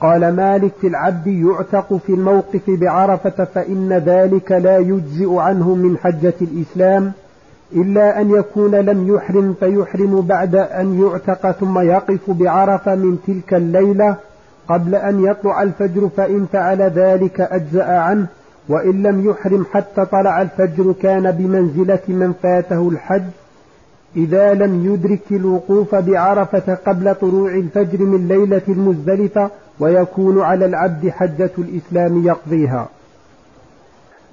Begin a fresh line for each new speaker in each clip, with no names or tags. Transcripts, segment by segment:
قال مالك في العبد يعتق في الموقف بعرفة فإن ذلك لا يجزئ عنه من حجة الإسلام إلا أن يكون لم يحرم فيحرم بعد أن يعتق ثم يقف بعرفة من تلك الليلة قبل أن يطلع الفجر فإن فعل ذلك أجزأ عنه وإن لم يحرم حتى طلع الفجر كان بمنزلة من فاته الحج. إذا لم يدرك الوقوف بعرفة قبل طلوع الفجر من ليلة المزدلفة ويكون على العبد حجة الإسلام يقضيها.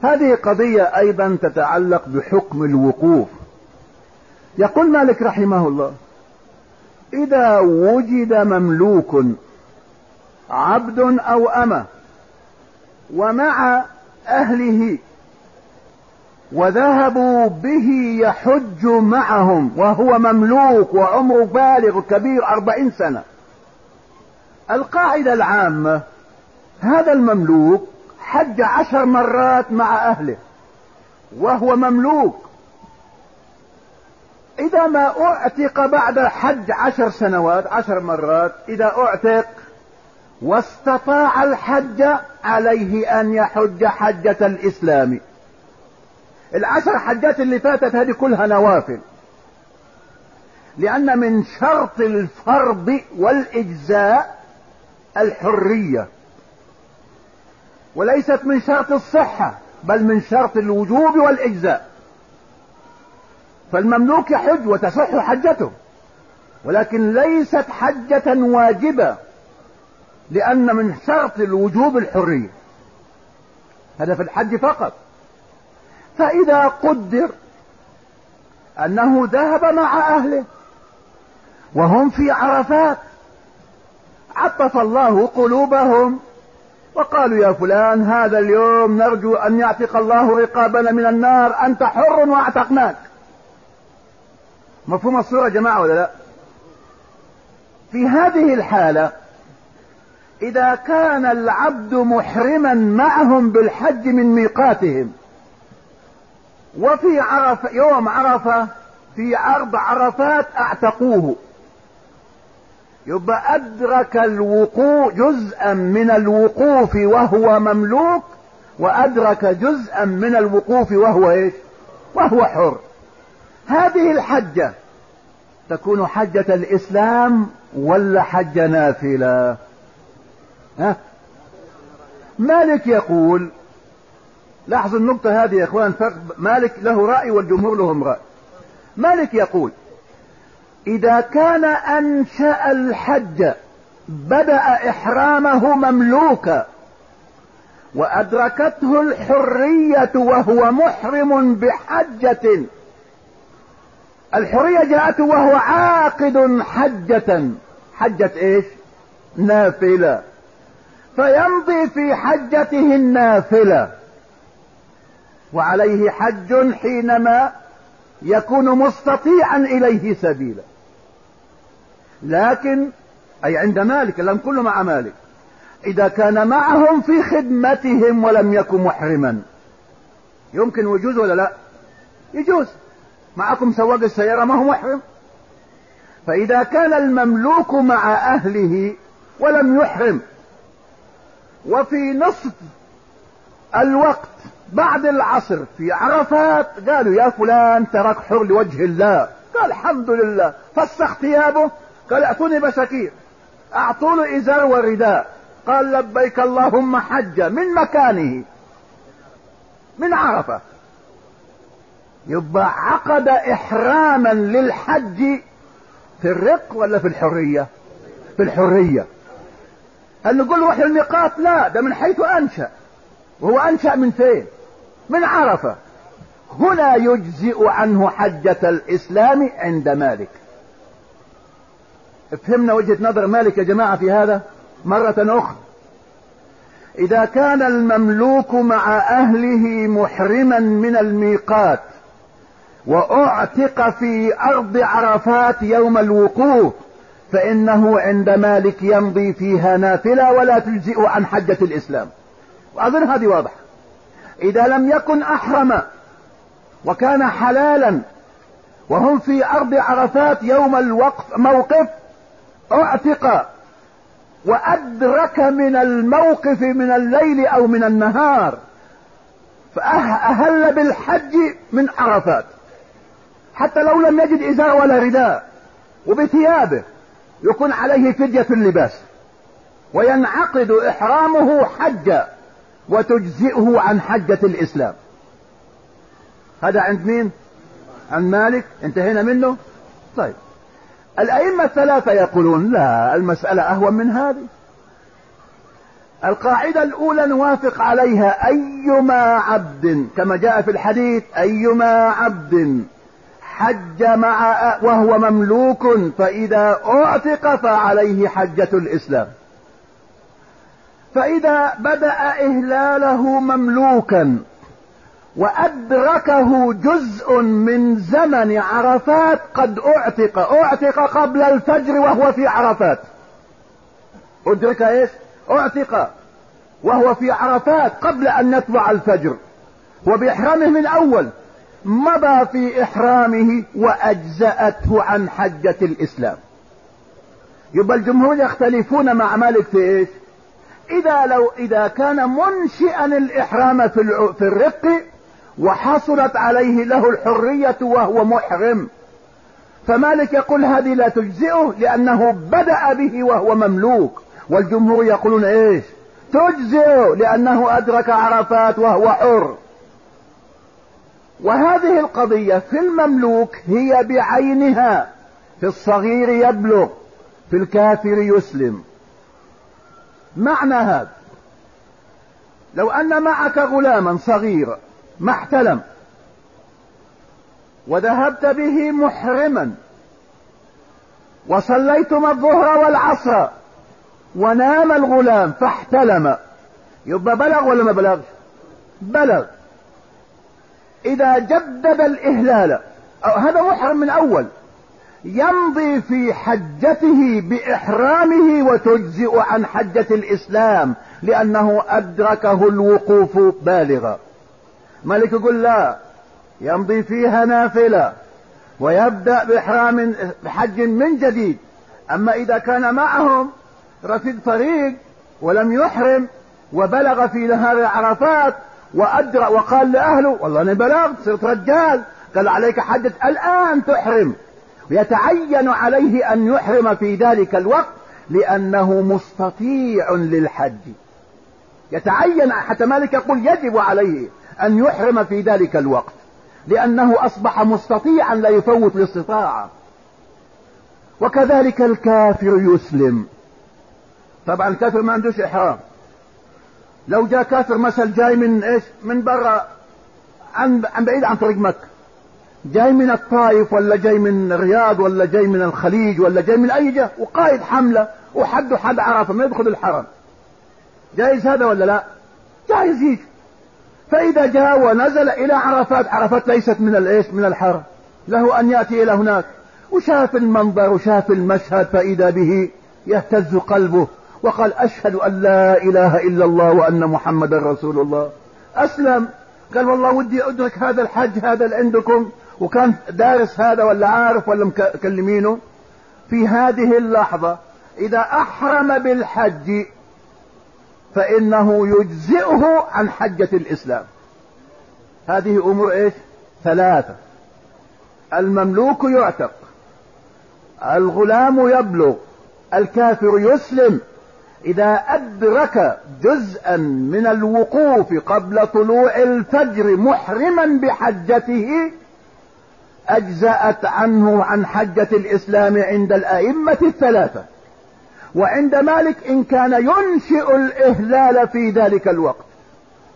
هذه قضية أيضا تتعلق بحكم الوقوف. يقول مالك رحمه الله إذا وجد مملوك عبد أو أمة ومع أهله وذهبوا به يحج معهم وهو مملوك وعمره بالغ كبير أربعين سنة. القاعدة العامة هذا المملوك حج عشر مرات مع أهله وهو مملوك. إذا ما أعتق بعد حج عشر سنوات عشر مرات إذا أعتق واستطاع الحج عليه أن يحج حجة الإسلام. العشر حجات اللي فاتت هذه كلها نوافل. لأن من شرط الفرض والإجزاء الحرية. وليست من شرط الصحة بل من شرط الوجوب والإجزاء. فالمملوك يحج وتصح حجته. ولكن ليست حجة واجبة لأن من شرط الوجوب الحرية. هذا في الحج فقط. فإذا قدر أنه ذهب مع أهله وهم في عرفات عطف الله قلوبهم وقالوا يا فلان هذا اليوم نرجو أن يعتق الله رقابنا من النار أنت حر واعتقناك. مفهوم الصورة جماعة ولا لا؟ في هذه الحالة إذا كان العبد محرما معهم بالحج من ميقاتهم وفي عرفة يوم عرفة في عرض عرفات أعتقوه. يبقى أدرك الوقوف جزءا من الوقوف وهو مملوك وأدرك جزءا من الوقوف وهو إيش؟ وهو حر. هذه الحجة تكون حجة الإسلام ولا حجة نافلة؟ ها؟ مالك يقول لاحظوا النقطة هذه يا إخوان مالك له رأي والجمهور لهم رأي. مالك يقول إذا كان أنشأ الحج بدأ إحرامه مملوكا وأدركته الحرية وهو محرم بحجة الحرية جاءته وهو عاقد حجة. حجة إيش؟ نافلة. فيمضي في حجته النافلة. وعليه حج حينما يكون مستطيعا إليه سبيلا. لكن أي عند مالك لم كله مع مالك إذا كان معهم في خدمتهم ولم يكن محرما يمكن وجوز ولا لا؟ يجوز. معكم سواق السيارة ما هو محرم؟ فإذا كان المملوك مع أهله ولم يحرم وفي نصف الوقت بعد العصر في عرفات قالوا يا فلان ترك حر لوجه الله. قال الحمد لله. فسخ ثيابه. قال اعطوني بشاكير اعطوا له إزار ورداء. قال لبيك اللهم حجة من مكانه. من عرفة. يبقى عقد إحراما للحج في الرق ولا في الحرية؟ في الحرية. هل نقول روح الميقات؟ لا ده من حيث أنشأ. وهو أنشأ من فين؟ من عرفة. هنا يجزئ عنه حجة الإسلام عند مالك. فهمنا وجهة نظر مالك يا جماعة في هذا؟ مرة أخرى. إذا كان المملوك مع أهله محرما من الميقات وأعتق في أرض عرفات يوم الوقوف فإنه عند مالك يمضي فيها نافلة ولا تجزئ عن حجة الإسلام. واظن هذه واضحة. إذا لم يكن أحرم وكان حلالا وهم في أرض عرفات يوم الوقف موقف أعتق وأدرك من الموقف من الليل أو من النهار فأهل بالحج من عرفات. حتى لو لم يجد إزار ولا رداء وبثيابه يكون عليه فدية اللباس وينعقد إحرامه حجا. وتجزئه عن حجة الإسلام. هذا عند مين؟ عن مالك. انتهينا منه؟ طيب. الأئمة الثلاثة يقولون لا المسألة أهون من هذه. القاعدة الأولى نوافق عليها أيما عبد كما جاء في الحديث أيما عبد حج مع وهو مملوك فإذا أعتق فعليه حجة الإسلام. فإذا بدأ إهلاله مملوكا وأدركه جزء من زمن عرفات قد أعتق أعتق قبل الفجر وهو في عرفات. أدرك إيش؟ أعتق وهو في عرفات قبل أن يطلع الفجر. وبإحرامه من أول مضى في إحرامه وأجزأته عن حجة الإسلام. يبقى الجمهور يختلفون مع مالك في إيش؟ إذا لو إذا كان منشئا الإحرام في في الرق وحصلت عليه له الحرية وهو محرم. فمالك يقول هذه لا تجزئه لأنه بدأ به وهو مملوك. والجمهور يقولون إيش؟ تجزئه لأنه أدرك عرفات وهو حر. وهذه القضية في المملوك هي بعينها. في الصغير يبلغ في الكافر يسلم. معنى هذا. لو أن معك غلاما صغيرا ما احتلم وذهبت به محرما وصليتم الظهر والعصر ونام الغلام فاحتلم. يبقى بلغ ولا ما بلغ بلغ. إذا جدد الإهلال هذا محرم من أول. يمضي في حجته بإحرامه وتجزئ عن حجة الإسلام لأنه أدركه الوقوف بالغا. ملك يقول لا يمضي فيها نافلة ويبدأ بإحرام بحج من جديد. أما إذا كان معهم رفيق طريق ولم يحرم وبلغ في نهار عرفات وأدرى وقال لأهله والله أنا بلغت صرت رجال قال عليك حجة الآن تحرم. ويتعين عليه أن يحرم في ذلك الوقت لأنه مستطيع للحج. يتعين حتى مالك يقول يجب عليه أن يحرم في ذلك الوقت لأنه أصبح مستطيعا لا يفوت الاستطاعة. وكذلك الكافر يسلم. طبعا الكافر ما عندوش إحرام. لو جاء كافر مثل جاي من إيش؟ من برا عن عن بعيد عن طريق مكة. جاي من الطائف ولا جاي من الرياض ولا جاي من الخليج ولا جاي من أي جهة وقائد حملة وحد حد عرفة ما يدخل الحرم. جايز هذا ولا لا؟ جايز يجي فإذا جاء ونزل إلى عرفات عرفات ليست من الإيش من الحرم. له أن يأتي إلى هناك. وشاف المنظر وشاف المشهد فإذا به يهتز قلبه وقال أشهد أن لا إله إلا الله وأن محمد رسول الله. أسلم. قال والله ودي أدرك هذا الحج هذا اللي عندكم وكان دارس هذا ولا عارف ولا مكلمينه في هذه اللحظة إذا أحرم بالحج فإنه يجزئه عن حجة الإسلام. هذه أمور إيش؟ ثلاثة. المملوك يعتق الغلام يبلغ الكافر يسلم. إذا أدرك جزءا من الوقوف قبل طلوع الفجر محرما بحجته أجزأت عنه عن حجة الإسلام عند الأئمة الثلاثة. وعند مالك إن كان ينشئ الإهلال في ذلك الوقت.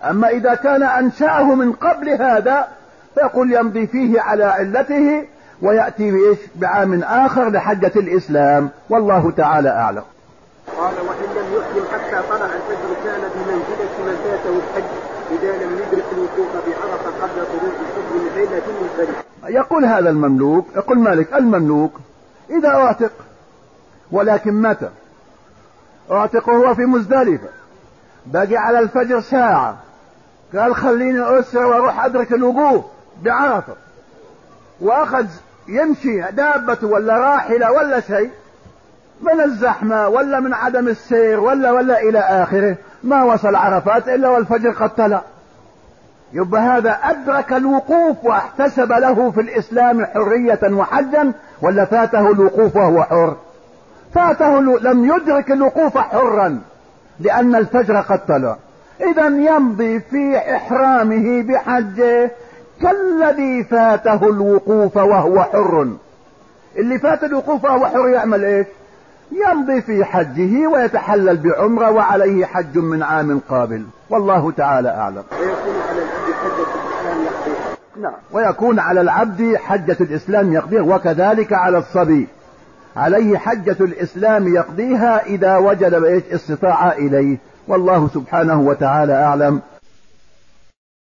أما إذا كان أنشأه من قبل هذا فيقول يمضي فيه على علته ويأتي بإيش؟ بعام آخر لحجة الإسلام. والله تعالى أعلم.
قال وإن لم يحرم حتى طلع الفجر كان بمنزلة من فاته الحج إذا لم يدرك الوقوف بعرفة قبل طلوع الفجر من ليلة منفردة
يقول هذا المملوك يقول مالك المملوك إذا أعتق ولكن متى؟ أعتق وهو في مزدلفة. باقي على الفجر ساعة. قال خليني أسرع وأروح أدرك الوقوف بعرفة. وأخذ يمشي دابته ولا راحلة ولا شيء. من الزحمة ولا من عدم السير ولا ولا إلى آخره. ما وصل عرفات إلا والفجر قد طلع يبقى هذا أدرك الوقوف واحتسب له في الإسلام حرية وحجا ولا فاته الوقوف وهو حر؟ فاته لم يدرك الوقوف حرا لأن الفجر قد طلع إذا يمضي في إحرامه بحجه كالذي فاته الوقوف وهو حر. اللي فات الوقوف وهو حر يعمل إيش؟ يمضي في حجه ويتحلل بعمرة وعليه حج من عام قابل. والله تعالى أعلم. نعم. ويكون على العبد حجة الإسلام يقضيها وكذلك على الصبي. عليه حجة الإسلام يقضيها إذا وجد استطاع إليه. والله سبحانه وتعالى أعلم.